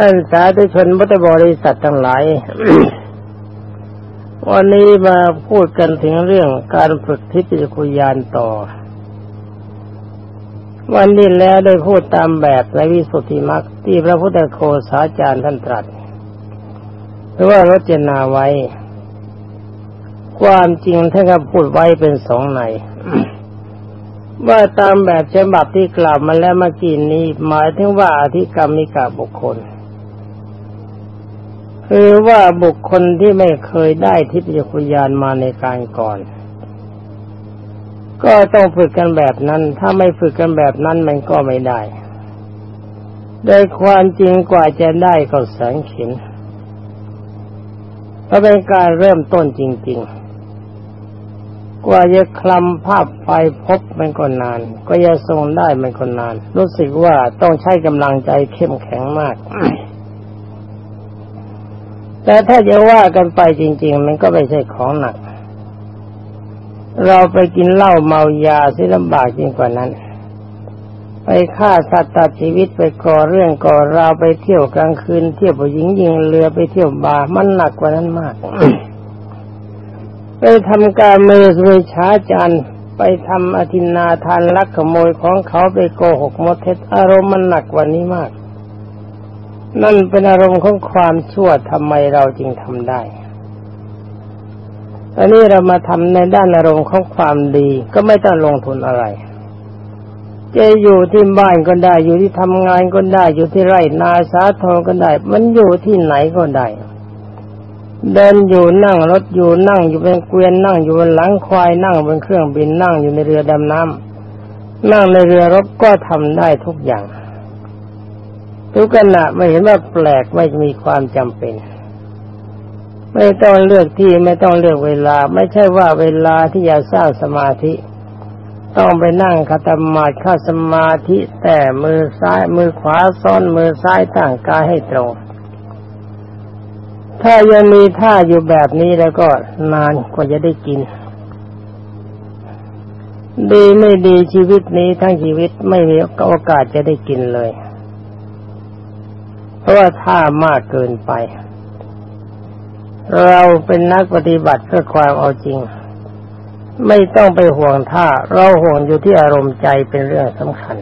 ท่านสาธุชนพุทธบริษัททั้งหลาย วันนี้มาพูดกันถึงเรื่องการฝึกทิพยคุยานต่อ วันนี้แล้วได้พูดตามแบบในวิสุทธิมรรคที่พระพุทธโคสาจารย์ท่านตรัสหรือว่ารจนาไว้ ความจริงท่านก็พูดไว้เป็นสองในว่าตามแบบฉบับที่กล่าวมาแล้วเมื่อกี้นี้ หมายถึงว่าอธิกรรมิกาบุคคล คือว่าบุคคลที่ไม่เคยได้ทิพยคุยานมาในการก่อน ก็ต้องฝึกกันแบบนั้น ถ้าไม่ฝึกกันแบบนั้นมันก็ไม่ได้ โดยความจริงกว่าจะได้ก็แสงเข็นเพราะเป็นการเริ่มต้นจริง ๆ กว่าจะคลำภาพไปพบมันก็นาน ก็จะทรงได้มันก็นาน รู้สึกว่าต้องใช้กำลังใจเข้มแข็งมาก แต่ถ้าจะว่ากันไปจริง ๆ มันก็ไม่ใช่ของหนัก เราไปกินเหล้าเมายาสิลำบากยิ่งกว่านั้น ไปฆ่าสัตว์ตัดชีวิตไปก่อเรื่องก่อราวไปเที่ยวกลางคืน เที่ยวผู้หญิงยิงเรือไปเที่ยวบาร์มันหนักกว่านั้นมาก ไปทำการมือสวยช้าจันไปทำอธินาทานลักขโมยของเขาไปโกหกมดเท็จอารมณ์มันหนักกว่านี้มาก นั่นเป็นอารมณ์ของความชั่วทำไมเราจึงทำได้อันนี้เรามาทำในด้านอารมณ์ของความดีก็ไม่ต้องลงทุนอะไร จะอยู่ที่บ้านก็ได้ อยู่ที่ทำงานก็ได้ อยู่ที่ไร่นาสาทองก็ได้ มันอยู่ที่ไหนก็ได้เดินอยู่นั่งรถอยู่นั่งอยู่เป็นเกวียนนั่งอยู่บนหลังควายนั่งบนเครื่องบินนั่งอยู่ในเรือดำน้ำนั่งในเรือรบก็ทำได้ทุกอย่าง ทุกขณะไม่เห็นว่าแปลกไม่มีความจำเป็น ไม่ต้องเลือกที่ไม่ต้องเลือกเวลา ไม่ใช่ว่าเวลาที่จะสร้างสมาธิ ต้องไปนั่งคาตมาดข้าสมาธิแต่มือซ้ายมือขวาซ้อนมือซ้ายตั้งกายให้ตรง ถ้ายังมีท่าอยู่แบบนี้แล้วก็นานกว่าจะได้กินดีไม่ดีชีวิตนี้ทั้งชีวิตไม่มีโอกาสจะได้กินเลย เพราะว่าท่ามากเกินไป เราเป็นนักปฏิบัติเพื่อความเอาจริง ไม่ต้องไปห่วงท่า เราห่วงอยู่ที่อารมณ์ใจเป็นเรื่องสำคัญ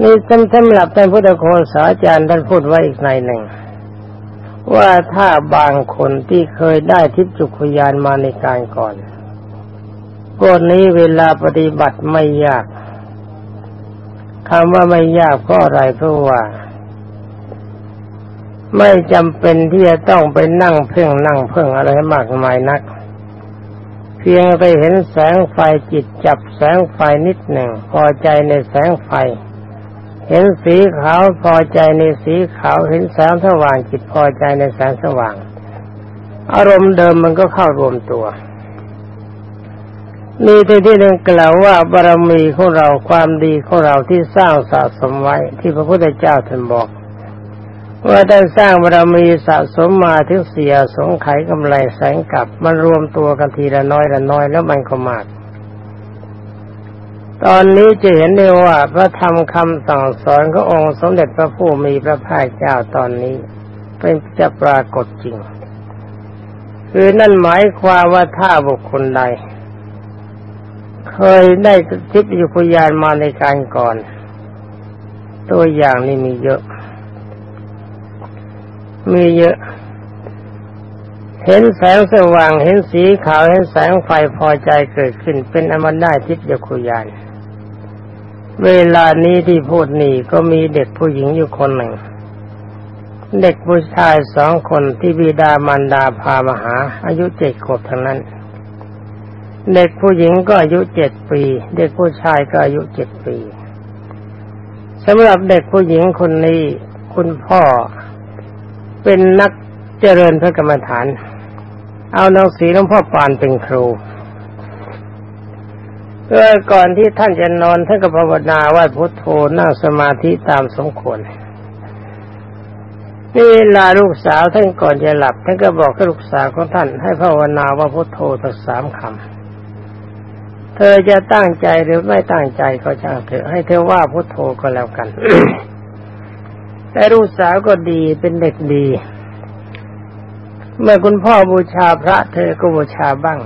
นี่สำสำหรับท่านพุทธโฆษาจารย์ท่านพูดไว้อีกในหนึ่ง ว่าถ้าบางคนที่เคยได้ทิพจุกยานมาในการก่อนพวกนี้เวลาปฏิบัติไม่ยาก คำว่าไม่ยากเพราะอะไรเพราะว่า ไม่จำเป็นที่จะต้องไปนั่งเพ่งนั่งเพ่งอะไรมากมายนัก เพียงไปเห็นแสงไฟจิตจับแสงไฟนิดหนึ่งพอใจในแสงไฟ เห็นสีขาวพอใจในสีขาวเห็นแสงสว่างจิตพอใจในแสงสว่าง อารมณ์เดิมมันก็เข้ารวมตัว มีที่ที่หนึ่งกล่าวว่าบารมีของเราความดีของเราที่สร้างสะสมไว้ที่พระพุทธเจ้าท่านบอก ว่าได้สร้างบารมีสะสมมาถึงเสียสงไขกำไรแสงกลับมันรวมตัวกันทีละน้อยละน้อยแล้วมันก็มาก ตอนนี้จะเห็นได้ว่าพระธรรมคำสั่งสอนขององค์สมเด็จพระผู้มีพระภาคเจ้าตอนนี้เป็นจะปรากฏจริงคือนั่นหมายความว่าถ้าบุคคลใด เคยได้ทิพยุพยานมาในการก่อน ตัวอย่างนี้มีเยอะ มีเยอะ เห็นแสงสว่าง เห็นสีขาว เห็นแสงไฟพอใจเกิดขึ้น เป็นอมันได้ทิพยคุยาน เวลานี้ที่พูดนี่ก็มีเด็กผู้หญิงอยู่คนหนึ่ง เด็กผู้ชายสองคนที่บิดามารดาพามาหา อายุเจ็ดขวบทั้งนั้น เด็กผู้หญิงก็อายุเจ็ดปี เด็กผู้ชายก็อายุเจ็ดปีสำหรับเด็กผู้หญิงคนนี้คุณพ่อเป็นนักเจริญพระกรรมฐาน เอาหนังสือหลวงพ่อปานเป็นครูเมื่อก่อนที่ท่านจะนอนท่านก็ภาวนาไหว่าพุทโธนั่งสมาธิตามสมควรนี่ลาลูกสาวท่านก่อนจะหลับท่านก็บอกกับลูกสาวของท่านให้ภาวนาว่าพุทโธตั้งสามคำ เธอจะตั้งใจหรือไม่ตั้งใจก็ช่างเถอะให้เธอว่าพุทโธก็แล้วกัน แต่ลูกสาวก็ดีเป็นเด็กดี เมื่อคุณพ่อบูชาพระเธอก็บูชาบ้าง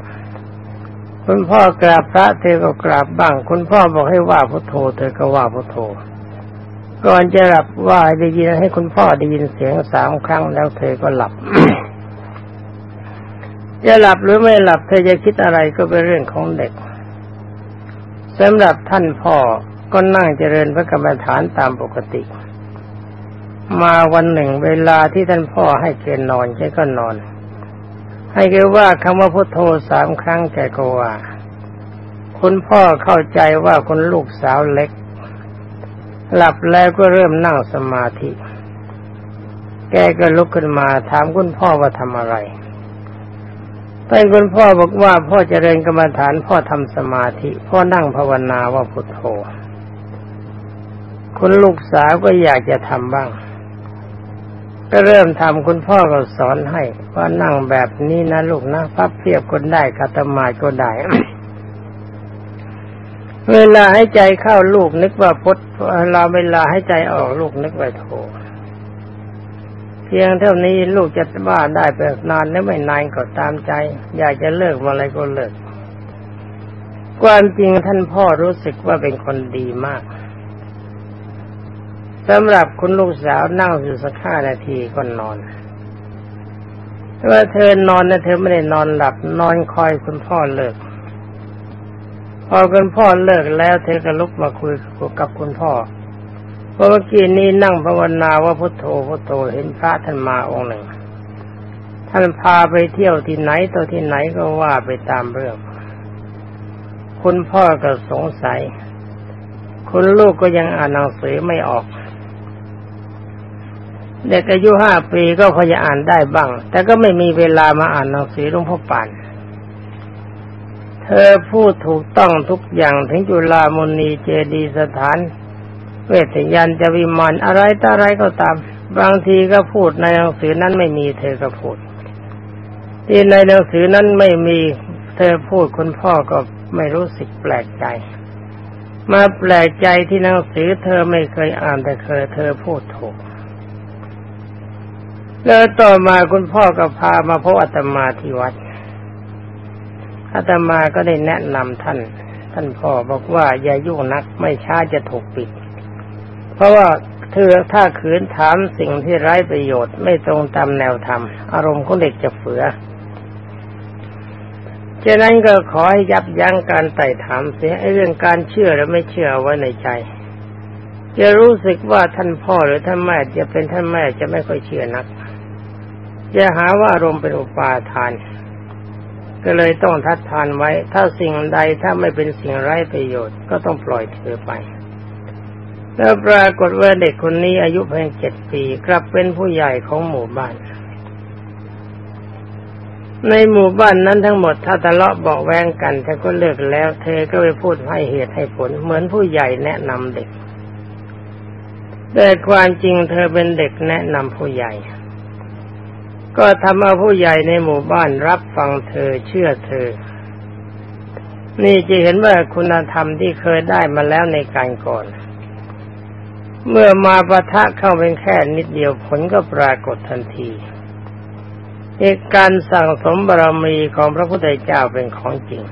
คุณพ่อกราบพระเธอก็กราบบ้าง คุณพ่อบอกให้ว่าพุทโธ เธอก็ว่าพุทโธ ก่อนจะหลับว่าได้ยินให้คุณพ่อได้ยินเสียงสามครั้งแล้วเธอก็หลับจะหลับหรือไม่หลับเธอจะคิดอะไรก็เป็นเรื่องของเด็ก สำหรับท่านพ่อก็นั่งเจริญพระกรรมฐานตามปกติ มาวันหนึ่งเวลาที่ท่านพ่อให้เกณฑ์นอนแกก็นอน ให้แกว่าคำว่าพุทโธสามครั้งแกก็ว่า คุณพ่อเข้าใจว่าคุณลูกสาวเล็ก หลับแล้วก็เริ่มนั่งสมาธิ แกก็ลุกขึ้นมาถามคุณพ่อว่าทำอะไร ท่านคุณพ่อบอกว่าพ่อเจริญกรรมฐานพ่อทำสมาธิ พ่อนั่งภาวนาว่าพุทโธคุณลูกสาวก็อยากจะทำบ้าง ก็เริ่มทำคุณพ่อก็สอนให้ ว่านั่งแบบนี้นะลูกนะพับเพียบก็ได้คาตมาก็ได้ เวลาให้ใจเข้าลูกนึกว่าพุทเราเวลาให้ใจออกลูกนึกว่าโธ เพียงเท่านี้ลูกจะว่าได้ไปนานแล้วไม่นานก็ตามใจ อยากจะเลิกอะไรก็เลิก ความจริงท่านพ่อรู้สึกว่าเป็นคนดีมากสำหรับคุณลูกสาวนั่งอยู่สักห้านาทีก็นอนว่าเธอนอนนะเธอไม่ได้นอนหลับนอนคอยคุณพ่อเลิก พอคุณพ่อเลิกแล้วเธอก็ลุกมาคุยกับคุณพ่อ เมื่อกี้นี้นั่งภาวนาว่าพุทโธพุทโธเห็นพระท่านมาองค์หนึ่ง ท่านพาไปเที่ยวที่ไหนตัวที่ไหนก็ว่าไปตามเรื่อง คุณพ่อก็สงสัย คุณลูกก็ยังอ่านหนังสือไม่ออก เด็กอายุห้าปีก็พอจะอ่านได้บ้าง แต่ก็ไม่มีเวลามาอ่านหนังสือหลวงพ่อปานเธอพูดถูกต้องทุกอย่างถึงจุฬามณีเจดีสถาน เวทยันจะวิมานอะไรต่ออะไรก็ตาม บางทีก็พูดในหนังสือนั้นไม่มีเธอก็พูด ที่ในหนังสือนั้นไม่มีเธอพูดคุณพ่อก็ไม่รู้สึกแปลกใจ มาแปลกใจที่หนังสือเธอไม่เคยอ่านแต่เคยเธอพูดถูกแล้วต่อมาคุณพ่อก็พามาพบอาตมาที่วัดอาตมาก็ได้แนะนำท่าน ท่านพ่อบอกว่าอย่ายุ่งนักไม่ช้าจะถูกปิด เพราะว่าเธอถ้าขืนถามสิ่งที่ไร้ประโยชน์ไม่ตรงตามแนวธรรม อารมณ์ของเด็กจะเฟือฉะนั้นก็ขอให้ยับยั้งการไต่ถามเสียเรื่องการเชื่อและไม่เชื่อไว้ในใจ จะรู้สึกว่าท่านพ่อหรือท่านแม่จะเป็นท่านแม่จะไม่ค่อยเชื่อนัก จะหาว่าอารมณ์เป็นอุปาทาน ก็เลยต้องทัดทานไว้ ถ้าสิ่งใดถ้าไม่เป็นสิ่งไร้ประโยชน์ก็ต้องปล่อยเธอไป แล้วปรากฏว่าเด็กคนนี้อายุเพียงเจ็ดปีกลับเป็นผู้ใหญ่ของหมู่บ้าน ในหมู่บ้านนั้นทั้งหมดถ้าทะเลาะเบาแวงกันเธอก็เลิกแล้ว เธอก็ไปพูดให้เหตุให้ผล เหมือนผู้ใหญ่แนะนำเด็ก แต่ความจริงเธอเป็นเด็กแนะนำผู้ใหญ่ ก็ทำเอาผู้ใหญ่ในหมู่บ้านรับฟังเธอเชื่อเธอ นี่จะเห็นว่าคุณธรรมที่เคยได้มาแล้วในการก่อน เมื่อมาปะทะเข้าเป็นแค่นิดเดียวผลก็ปรากฏทันทีเหตุการสั่งสมบารมีของพระพุทธเจ้าเป็นของจริง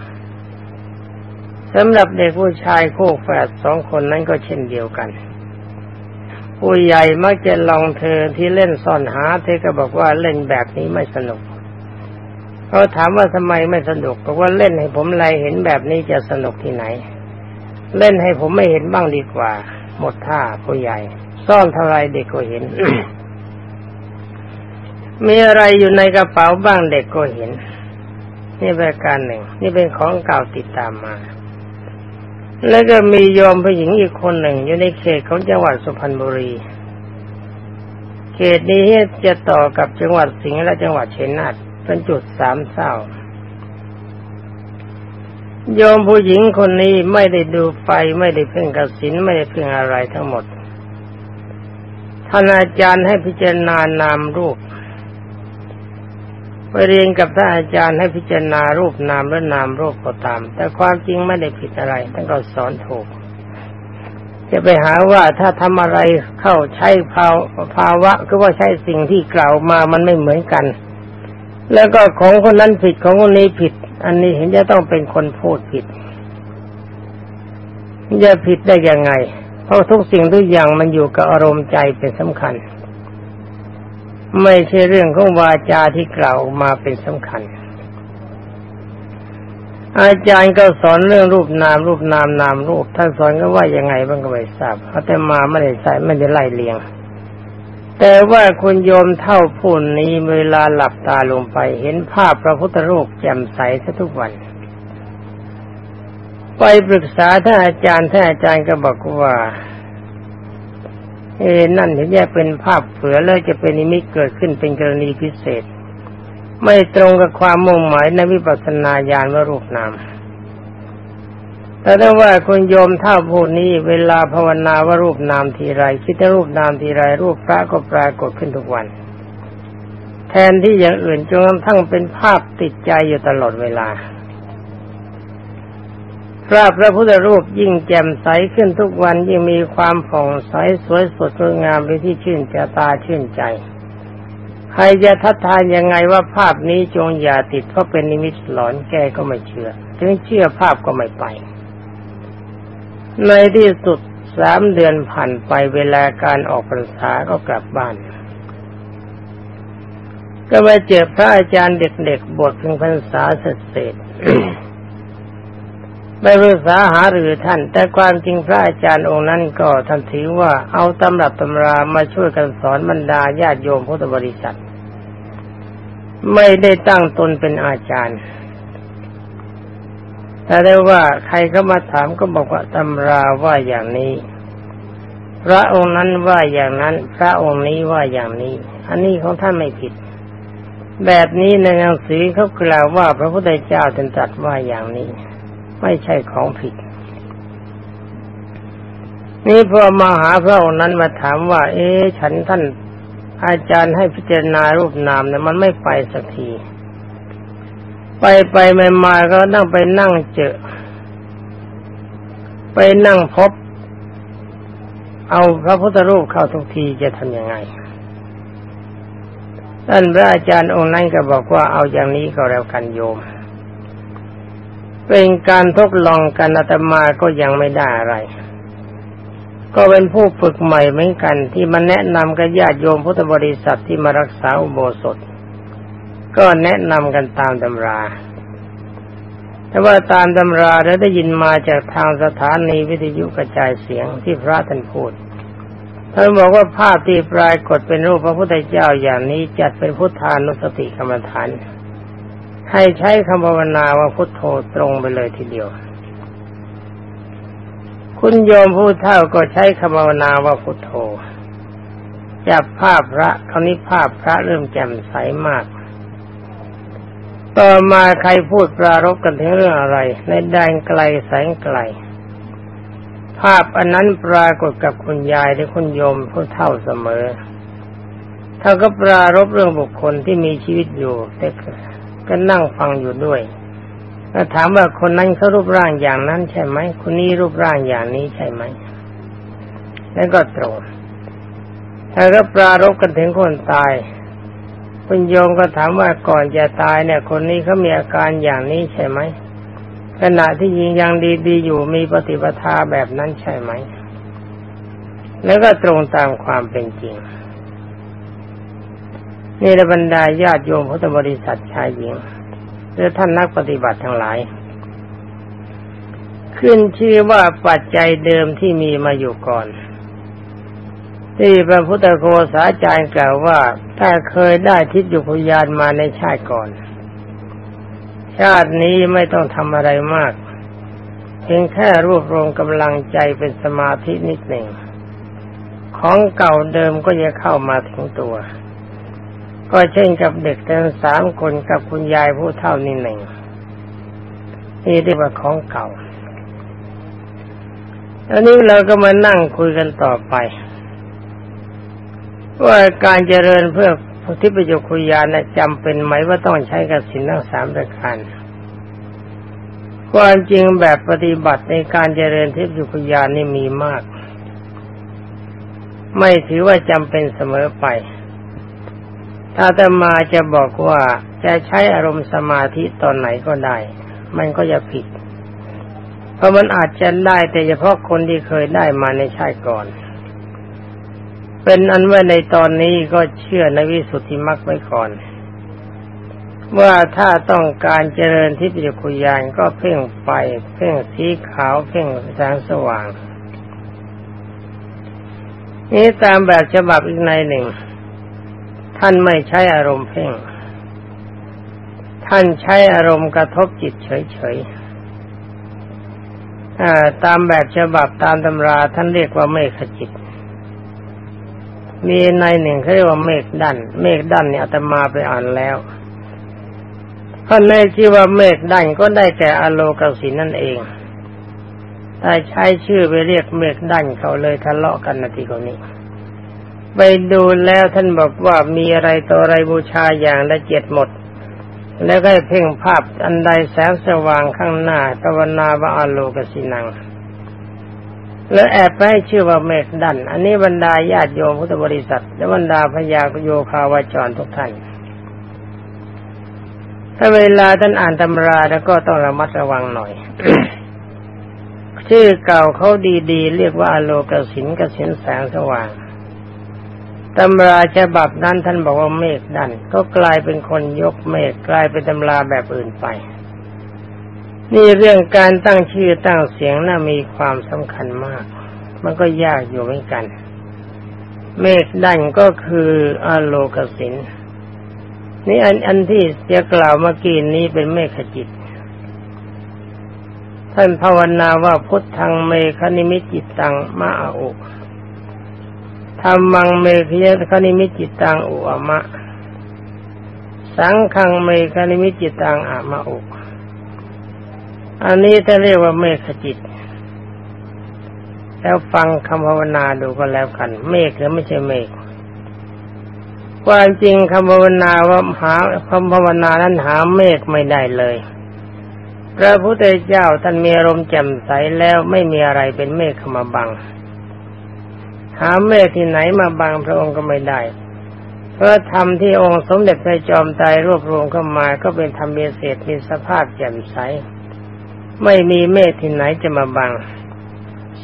สำหรับเด็กผู้ชายคู่แฝดสองคนนั้นก็เช่นเดียวกัน ผู้ใหญ่มักจะลองเธอที่เล่นซ่อนหา เธอก็บอกว่าเล่นแบบนี้ไม่สนุกเขาถามว่าทำไมไม่สนุกบอกว่าเล่นให้ผมไรเห็นแบบนี้จะสนุกที่ไหน เล่นให้ผมไม่เห็นบ้างดีกว่า หมดท่าผู้ใหญ่ ซ่อนเท่าไรเด็กก็เห็น มีอะไรอยู่ในกระเป๋าบ้างเด็กก็เห็น นี่เป็นการหนึ่ง นี่เป็นของเก่าติดตามมา แล้วก็มีโยมผู้หญิงอีกคนหนึ่ง อยู่ในเขตของจังหวัดสุพรรณบุรีเขตนี้จะต่อกับจังหวัดสิงห์และจังหวัดเชียงนาทเป็นจุดสามเศร้า โยมผู้หญิงคนนี้ไม่ได้ดูไฟไม่ได้เพ่งกสินไม่ได้เพ่งอะไรทั้งหมดท่านอาจารย์ให้พิจารณานามรูปไปเรียนกับท่านอาจารย์ให้พิจารณารูปนามและนามรูปก็ตาม แต่ความจริงไม่ได้ผิดอะไรท่านก็สอนถูก จะไปหาว่าถ้าทำอะไรเข้าใช้ภาวภาวะก็ว่าใช้สิ่งที่กล่าวมามันไม่เหมือนกัน แล้วก็ของคนนั้นผิดของคนนี้ผิด อันนี้เห็นจะต้องเป็นคนพูดผิดจะผิดได้ยังไง เพราะทุกสิ่งทุกอย่างมันอยู่กับอารมณ์ใจเป็นสำคัญ ไม่ใช่เรื่องของวาจาที่กล่าวมาเป็นสำคัญ อาจารย์ก็สอนเรื่องรูปนาม รูปนามนามรูปท่านสอนก็ว่ายังไงบ้างก็ไม่ทราบเขาแต่มาไม่ได้ใส่ไม่ได้ไล่เลียง แต่ว่าคุณโยมเท่าผู้นี้เวลาหลับตาลงไปเห็นภาพพระพุทธรูปแจ่มใสซะทุกวัน ไปปรึกษาท่านอาจารย์ท่านอาจารย์ก็บอกว่า เอนั่นถึงจะเป็นภาพเผือแล้วจะเป็นนิมิตเกิดขึ้นเป็นกรณีพิเศษ ไม่ตรงกับความมุ่งหมายในวิปัสสนาญาณว่ารูปนาม แต่ถ้าว่าคุณโยมท่าพูดนี้เวลาภาวนาว่ารูปนามทีไร คิดถึงรูปนามทีไร รูปพระก็ปรากฏขึ้นทุกวัน แทนที่อย่างอื่นจนกระทั่งเป็นภาพติดใจอยู่ตลอดเวลาพระพระพุทธรูปยิ่งแจ่มใสขึ้นทุกวันยิ่งมีความผ่องใสสวยสดงดงามไปที่ชื่นใจตาชื่นใจ ใครจะทัดทานยังไงว่าภาพนี้จงอย่าติดเพราะเป็นนิมิตหลอนแกก็ไม่เชื่อ ถึงเชื่อภาพก็ไม่ไป ในที่สุดสามเดือนผ่านไปเวลาการออกพรรษาก็กลับบ้าน ก็มาเจอพระอาจารย์เด็กๆบทเพียงพรรษาเสร็จไปปรึกษาหารือท่าน แต่ความจริงพระอาจารย์องค์นั้นก็ท่านถือว่าเอาตำรับตำรามาช่วยกันสอนบรรดาญาติโยมพุทธบริษัท ไม่ได้ตั้งตนเป็นอาจารย์ แต่ได้ว่าใครก็มาถามก็บอกว่าตำราว่าอย่างนี้ พระองค์นั้นว่าอย่างนั้น พระองค์นี้ว่าอย่างนี้ อันนี้ของท่านไม่ผิด แบบนี้ในหนังสือเขากล่าวว่าพระพุทธเจ้าท่านตรัสว่าอย่างนี้ ไม่ใช่ของผิด นี่พอมาหาพระองค์นั้นมาถามว่า เอ๊ฉันท่านอาจารย์ให้พิจารณารูปนามเนี่ยมันไม่ไปสักที ไปไปม่มาก็นั่งไปนั่งเจอ ไปนั่งพบ เอาพระพุทธรูปเข้าทุกทีจะทำยังไงท่านพระอาจารย์องค์นั้นก็บอกว่าเอาอย่างนี้ก็แล้วกันโยม เป็นการทดลองกันอาตมาก็ยังไม่ได้อะไร ก็เป็นผู้ฝึกใหม่เหมือนกันที่มาแนะนำกับญาติโยมพุทธบริษัทที่มารักษาอุโบสถ ก็แนะนำกันตามตำรา แต่ว่าตามตำราแล้วได้ยินมาจากทางสถานีวิทยุกระจายเสียงที่พระท่านพูดท่านบอกว่าภาพที่ปรายกฏเป็นรูปพระพุทธเจ้าอย่างนี้จัดเป็นพุทธานุสติกรรมฐาน ให้ใช้คำภาวนาว่าพุทโธตรงไปเลยทีเดียว คุณโยมผู้เท่าก็ใช้คำภาวนาว่าพุทโธจับภาพพระคราวนี้ภาพพระเริ่มแจ่มใสมาก ต่อมาใครพูดปรารบกันถึงเรื่องอะไร ในแดนไกลแสงไกล ภาพอันนั้นปรากฏกับคุณยายหรือคุณโยมผู้เท่าเสมอถ้าก็ปรารบเรื่องบุคคลที่มีชีวิตอยู่แต่ก็นั่งฟังอยู่ด้วยก็ถามว่าคนนั้นเขารูปร่างอย่างนั้นใช่ไหมคนนี้รูปร่างอย่างนี้ใช่ไหมแล้วก็ตรงถ้าก็ปรารบกันถึงคนตาย คุณโยมก็ถามว่าก่อนจะตายเนี่ย คนนี้เขามีอาการอย่างนี้ใช่ไหมขณะที่ยิงยังดีๆอยู่มีปฏิปทาแบบนั้นใช่ไหม แล้วก็ตรงตามความเป็นจริง นี่ระบรรดาญาติโยมพุทธบริษัทชายหญิงและท่านนักปฏิบัติทั้งหลาย ขึ้นชื่อว่าปัจจัยเดิมที่มีมาอยู่ก่อน ที่พระพุทธโฆษาจารย์กล่าวว่าถ้าเคยได้ทิฏยุพยานมาในชาติก่อน ชาตินี้ไม่ต้องทำอะไรมาก เพียงแค่รวบรวมกำลังใจเป็นสมาธินิดหนึ่ง ของเก่าเดิมก็จะเข้ามาถึงตัว ก็เช่นกับเด็กทั้งสามคนกับคุณยายผู้เท่านี้หนึ่งนี่เรียกว่าของเก่าอันนี้เราก็มานั่งคุยกันต่อไป ว่าการเจริญเพื่อทิพยคุยานจำเป็นไหมว่าต้องใช้กับสินทั้งสามประการความจริงแบบปฏิบัติในการเจริญทิพยคุยานนี่มีมาก ไม่ถือว่าจำเป็นเสมอไป ถ้าแต่มาจะบอกว่าจะใช้อารมณ์สมาธิตอนไหนก็ได้ มันก็จะผิด เพราะมันอาจจะได้แต่เฉพาะคนที่เคยได้มาในชาติก่อน เป็นอันว่าในตอนนี้ก็เชื่อในวิสุทธิมรรคไว้ก่อน ว่าถ้าต้องการเจริญทิพยคุยานก็เพ่งไฟ เพ่งสีขาว เพ่งแสงสว่าง นี้ตามแบบฉบับอีกในหนึ่ง ท่านไม่ใช้อารมณ์เพ่ง ท่านใช้อารมณ์กระทบจิตเฉยๆตามแบบฉบับตามตำราท่านเรียกว่าเมฆจิต มีในหนึ่งเขาเรียกว่าเมฆดันเมฆดันเนี่ยอาตมาไปอ่านแล้วท่านในที่ว่าเมฆดันก็ได้แก่อโลกสินนั่นเองถ้าใช้ชื่อไปเรียกเมฆดันเขาเลยทะเลาะกันนาทีคนนี้ ไปดูแล้วท่านบอกว่ามีอะไรต่ออะไรบูชาอย่างละเจ็ดหมด แล้วก็เพ่งภาพอันใดแสงสว่างข้างหน้าตะวันนาว่าอโลกสินัง แล้วแอบไปให้ชื่อว่าเมฆดัน อันนี้บรรดาญาติโยมพุทธบริษัท และบรรดาพญาโยคาวาจรทุกท่าน ถ้าเวลาท่านอ่านตำราแล้วก็ต้องระมัดระวังหน่อย ชื่อเก่าเขาดีๆ เรียกว่าอโลกสินกสินแสงสว่างตำราฉบับนั้นท่านบอกว่าเมฆดัน ก็กลายเป็นคนยกเมฆกลายเป็นตำราแบบอื่นไป นี่เรื่องการตั้งชื่อตั้งเสียงน่ามีความสำคัญมาก มันก็ยากอยู่เหมือนกัน เมฆดันก็คืออโลกสินนี่อันอันที่จะกล่าวเมื่อกี้นี้เป็นเมฆจิต ท่านภาวนาว่าพุทธังเมฆนิมิจิตตังมาอุธรรมังเมฆยคนิมิจิตตังอุอมะ สังขังเมฆนิมิจิตตังอะมะอุ อันนี้จะเรียกว่าเมฆจิต แล้วฟังคำภาวนาดูก็แล้วกัน เมฆหรือไม่ใช่เมฆความจริงคำภาวนาว่าหาคำภาวนานั้นหาเมฆไม่ได้เลย พระพุทธเจ้าท่านมีอารมณ์แจ่มใสแล้วไม่มีอะไรเป็นเมฆเข้ามาบัง หาเมฆที่ไหนมาบังพระองค์ก็ไม่ได้เพราะธรรมที่องค์สมเด็จพระจอมไตรรวบรวมเข้ามาก็เป็นธรรมเบเศษมีสภาพแจ่มใส ไม่มีเมฆที่ไหนจะมาบัง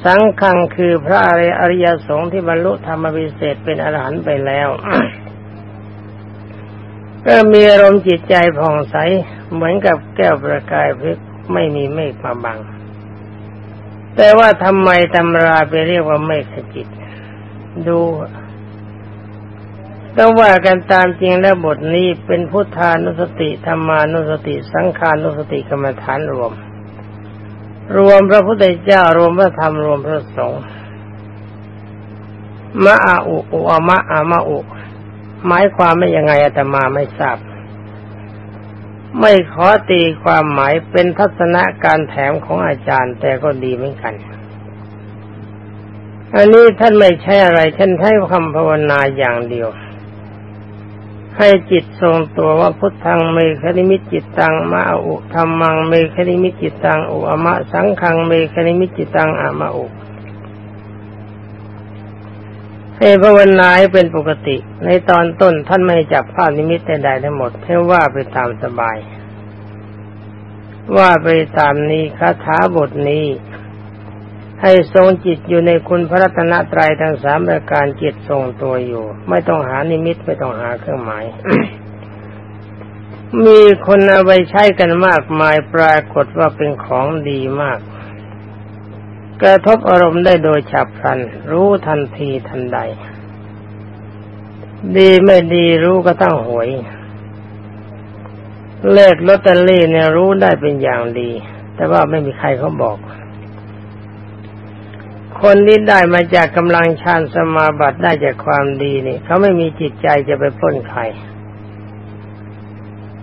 สังฆังคือพระอริยสงฆ์ที่บรรลุธรรมวิเศษเป็นอรหันต์ไปแล้วก็มีอารมณ์จิตใจผ่องใสเหมือนกับแก้วประกายเพชรไม่มีเมฆมาบัง แต่ว่าทำไมตำราไปเรียกว่าเมฆจิต ดูต้องว่ากันตามจริงแล้วบทนี้เป็นพุทธานุสติธรรมานุสติ สังขานุสติกรรมฐานรวม รวมพระพุทธเจ้ารวมพระธรรมรวมพระสงฆ์มะอาอุอุอามะอามะอุหมายความไม่ยังไงอาตมาไม่ทราบ ไม่ขอตีความหมายเป็นทัศนะการแถมของอาจารย์แต่ก็ดีเหมือนกัน อันนี้ท่านไม่ใช่อะไรท่านใช้คำภาวนาอย่างเดียว ให้จิตทรงตัวว่าพุทธังเมฆนิมิตจิตตังมาอุธรรมังเมฆนิมิตจิตตังอุอมะสังขังเมฆนิมิตจิตตังอามาอุให้ภาวนาให้เป็นปกติ ในตอนต้นท่านไม่จับภาพนิมิตใดๆทั้งหมดให้ว่าไปตามสบาย ว่าไปตามนี้คาถาบทนี้ ให้ทรงจิตอยู่ในคุณพระรัตนตรัยทั้งสามประการจิตทรงตัวอยู่ ไม่ต้องหานิมิตไม่ต้องหาเครื่องหมาย มีคนเอาไปใช้กันมากมายปรากฏว่าเป็นของดีมาก กระทบอารมณ์ได้โดยฉับพลัน รู้ทันทีทันใด ดีไม่ดีรู้ก็ต้องหวย เลขลอตเตอรี่เนี่ยรู้ได้เป็นอย่างดี แต่ว่าไม่มีใครเขาบอก คนที่ได้มาจากกำลังฌานสมาบัติได้จากความดีนี่เขาไม่มีจิตใจจะไปพ้นใคร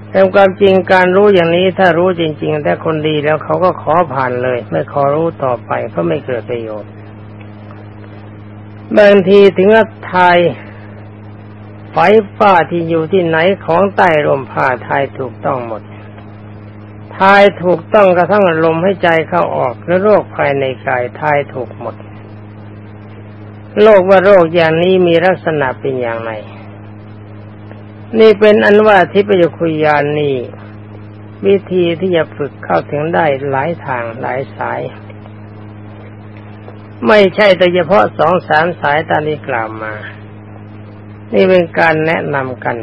แต่ความจริงการรู้อย่างนี้ถ้ารู้จริง ๆ แต่คนดีแล้วเขาก็ขอผ่านเลย ไม่ขอรู้ต่อไปเพราะไม่เกิดประโยชน์บางทีถึงกับทายไฟฟ้าที่อยู่ที่ไหนของใต้ลมผ่าทายถูกต้องหมด ทายถูกต้องกระทั่งลมให้ใจเข้าออกและโรคภายในกายทายถูกหมดโลกว่าโรคอย่างนี้มีลักษณะเป็นอย่างไรนี่เป็นอันว่าทิพยคุยานนี่วิธีที่จะฝึกเข้าถึงได้หลายทางหลายสาย ไม่ใช่แต่เฉพาะสองสามสายตามที่กล่าวมา นี่เป็นการแนะนำกัน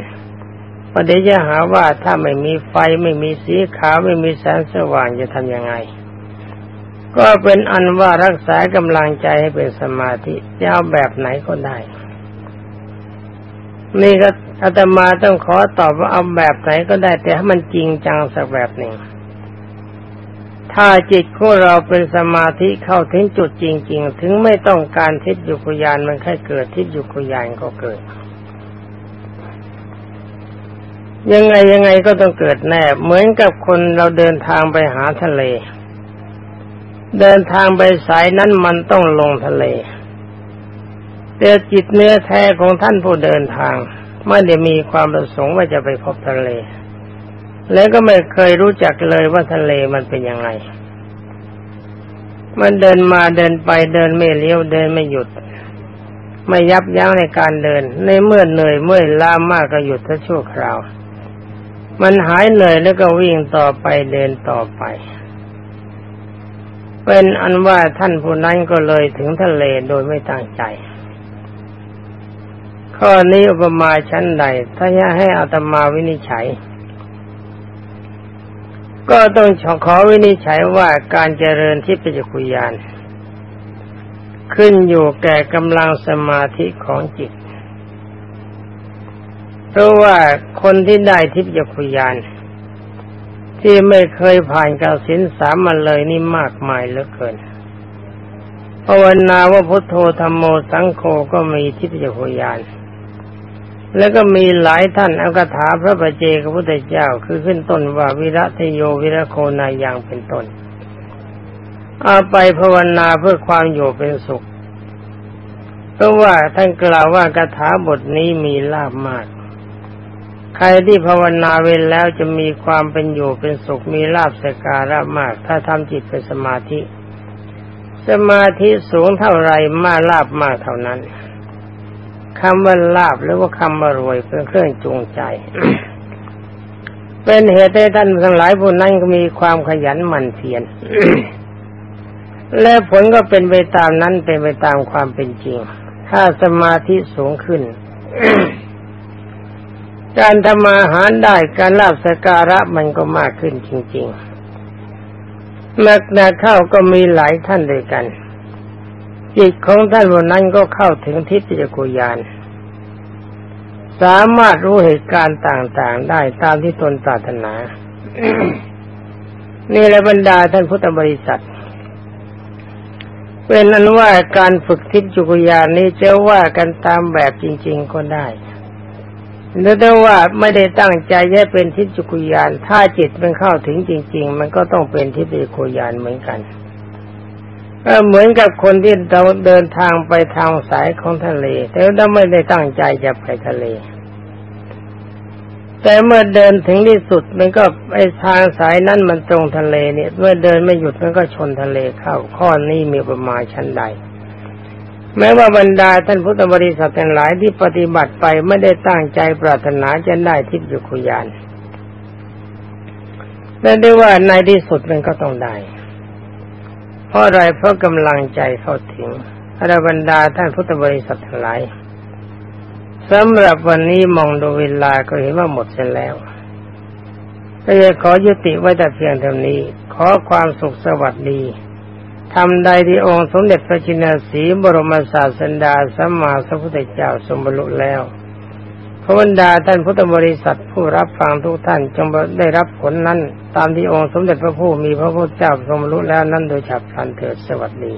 ประเดี๋ยวจะหาว่าถ้าไม่มีไฟไม่มีสีขาวไม่มีแสงสว่างจะทำยังไง ก็เป็นอันว่ารักษากำลังใจให้เป็นสมาธิจะเอาแบบไหนก็ได้ นี่ก็อาตมาต้องขอตอบว่าเอาแบบไหนก็ได้ แต่ให้มันจริงจังสักแบบหนึ่งถ้าจิตของเราเป็นสมาธิเข้าถึงจุดจริง ๆ ถึงไม่ต้องการทิพยุคุยานมันแค่เกิดทิพยุคุยานก็เกิด ยังไงยังไงก็ต้องเกิดแน่ เหมือนกับคนเราเดินทางไปหาทะเล เดินทางไปสายนั้นมันต้องลงทะเลแต่จิตเนื้อแท้ของท่านผู้เดินทาง ไม่ได้มีความประสงค์ว่าจะไปพบทะเล แล้วก็ไม่เคยรู้จักเลยว่าทะเลมันเป็นยังไง มันเดินมาเดินไปเดินไม่เลี้ยวเดินไม่หยุด ไม่ยับยั้งในการเดิน ในเมื่อเหนื่อยเมื่อยล้ามากก็หยุดทั้ชั่วคราว มันหายเหนื่อยแล้วก็วิ่งต่อไปเดินต่อไป เป็นอันว่าท่านผู้นั้นก็เลยถึงทะเลโดยไม่ตั้งใจ ข้อนี้อุปมาชั้นใด ถ้าจะให้อาตมาวินิจฉัย ก็ต้องขอวินิจฉัยว่าการเจริญที่ปัจจุคุยาน ขึ้นอยู่แก่กำลังสมาธิของจิต ราะว่าคนที่ได้ทิพยคุยาน ที่ไม่เคยผ่านการสินสามมาเลยนี่มากมายเหลือเกินภาวนาว่าพุทโธธรรมโมสังโฆก็มีทิพยคุยานแล้วก็มีหลายท่านเอาคาถาพระประเจกพุทธเจ้าคือขึ้นต้นว่าวิระทโยวิระโคนายังเป็นต้น เอาไปภาวนาเพื่อความอยู่เป็นสุขเพราะว่าท่านกล่าวว่าคาถาบทนี้มีลาบมาก ใครที่ภาวนาเวรแล้วจะมีความเป็นอยู่เป็นสุขมีลาบสการะมาก ถ้าทำจิตเป็นสมาธิ สมาธิสูงเท่าไรมาลาบมากเท่านั้นคำว่าลาบหรือว่าคำว่ารวยเป็นเครื่องจูงใจ เป็นเหตุให้ท่านทั้งหลายผู้นั้นก็มีความขยันหมั่นเพียรและผลก็เป็นไปตามนั้นเป็นไปตามความเป็นจริง ถ้าสมาธิสูงขึ้น การทำมาหารได้การลาบสการะมันก็มากขึ้นจริงๆนักนาเข้าก็มีหลายท่านด้วยกัน จิตของท่านวันนั้นก็เข้าถึงทิพยกุยาน สามารถรู้เหตุการณ์ต่างๆได้ตามที่ตนปรารถนา นี่แหละบรรดาท่านพุทธบริษัทเป็นอนุว่าการฝึกทิพยกุยานนี้จะว่ากันตามแบบจริง ๆ ก็ได้ หรือถ้ว่าไม่ได้ตั้งใจแค่เป็นทิพยกุยาน ถ้าจิตมันเข้าถึงจริง ๆ มันก็ต้องเป็นทิพยกุยานเหมือนกันเหมือนกับคนที่เราเดินทางไปทางสายของทะเล แต่ถ้าไม่ได้ตั้งใจจะไปทะเล แต่เมื่อเดินถึงที่สุดมันก็ไอทางสายนั้นมันตรงทะเลเนี่ย เมื่อเดินไม่หยุดมันก็ชนทะเลเข้าข้อนี้มีประมาณชั้นใด แม้ว่าบรรดาท่านพุทธบริษัททั้งหลายที่ปฏิบัติไปไม่ได้ตั้งใจปรารถนาจะได้ทิพย์ยุคุยานแต่ได้ว่าในที่สุดมันก็ต้องได้ เพราะอะไรเพราะกำลังใจเข้าถึงอรบรรดาท่านพุทธบริษัททั้งหลายสำหรับวันนี้มองดูเวลาก็เห็นว่าหมดเสร็จแล้วก็จะขอยุติไว้แต่เพียงเท่านี้ ขอความสุขสวัสดี ทำใดที่องค์สมเด็จพระจินสีบรมศาสดาสัมมาสัพพุทธเจ้าสมบูรณ์แล้วพระบรรดาท่านพุทธบริษัทผู้รับฟังทุกท่านจงได้รับผลนั้น ตามที่องค์สมเด็จพระผู้มีพระพุทธเจ้าทรงรู้แล้วนั้นโดยฉับพลันเถิดสวัสดี